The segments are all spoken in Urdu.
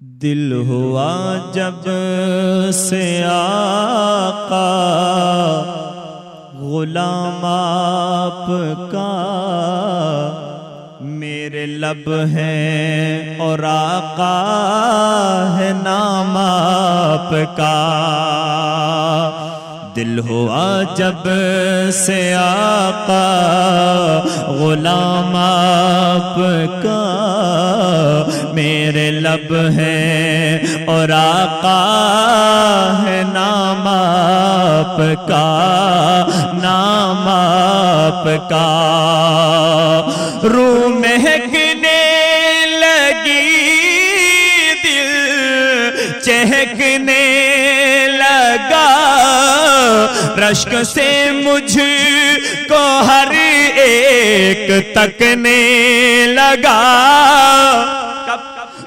دل ہوا جب سے آقا، غلام آپ کا۔ میرے لب ہیں اور آقا ہے نام آپ کا۔ دل ہوا جب سے آقا، غلام آپ کا۔ میرے لب ہے اور آقا ہے نام آپ کا، نام آپ کا۔ رو مہکنے لگی، دل چہکنے لگا۔ رشک سے مجھ کو ہر ایک تکنے لگا۔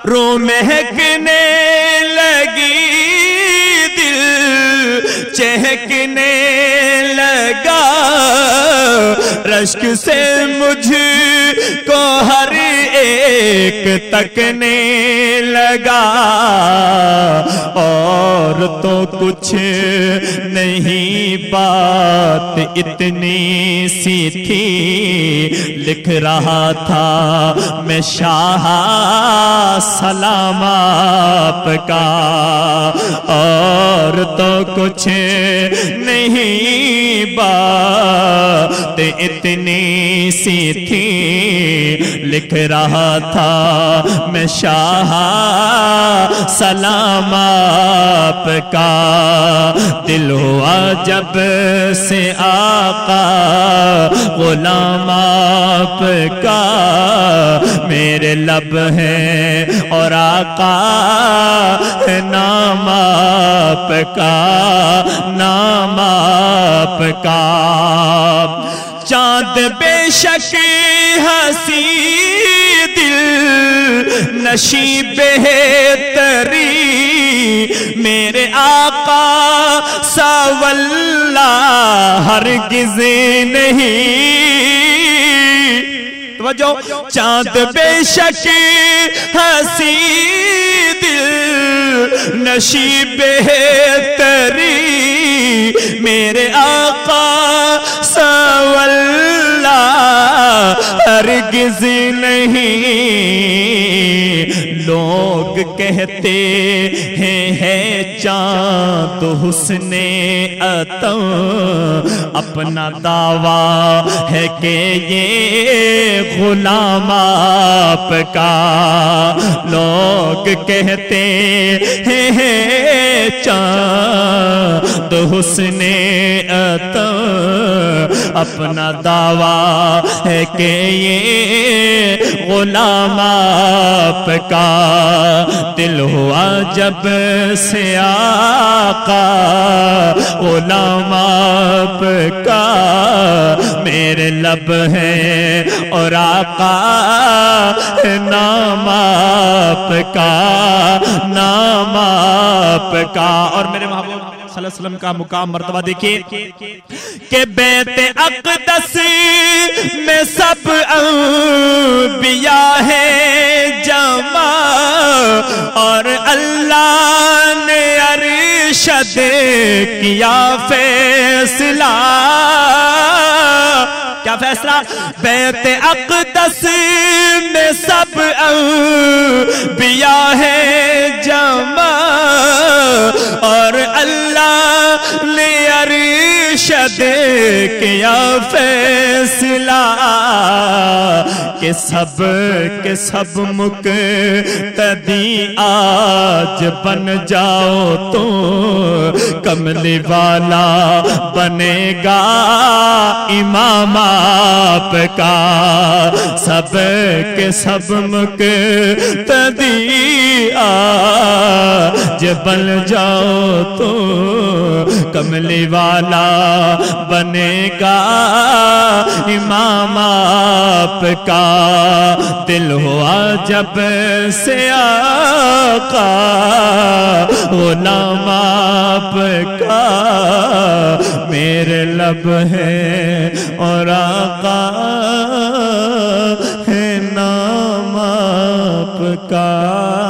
رو مہکنے لگی دل چہکنے لگا۔ رشک سے مجھ ایک تکنے لگا اور تو کچھ نہیں بات اتنی سی تھی۔ لکھ رہا تھا، میں شاہ سلام آپ کا۔ اور تو کچھ نہیں بات اتنی سی تھی۔ لکھ رہا تھا۔ میں شاہ سلام آپ کا۔ دل ہوا جب سے آقا غلام آپ کا۔ میرے لب ہے اور آقا ہے نام آپ کا۔ نام آپ کا۔ چاند بے شک ہنسی نشی بہتری میرے آقا ساولہ ہرگز نہیں۔ توجہ، چاند بے شک ہنسی دل نشی بہتری میرے آقا ہرگز نہیں لوگ کہتے ہیں، ہے چاند حسن اتم۔ اپنا دعویٰ ہے کہ یہ غلام آپ کا۔ لوگ کہتے ہیں چاند حسن اتم۔ اپنا دعویٰ ہے کہ یہ غلام آپ کا دل ہوا جب سے آقا، غلام آپ کا میرے لب ہے اور آقا، نام آپ کا، نام آپ کا۔ اور میرے محبوب صلی اللہ علیہ وسلم کا مقام مرتبہ دیکھیے کہ بیت اقدس میں سب انبیاء ہے جمع اور اللہ نے ارشد کیا فیصلہ۔ کیا فیصلہ؟ بیت اقدس میں سب انبیاء ہے جمع اور اللہ نے ارشد کیا فیصلہ۔ کہ سب کے سب مقتدی آج بن جاؤ تو کملی والا بنے گا امام آپ کا۔ سب کے سب مقتدی آج بن جاؤ تو کملی والا بنے گا امام آپ کا۔ دل ہوا جب سے آقا، غلام آپ کا میرے لب ہے اور آقا ہے نام آپ کا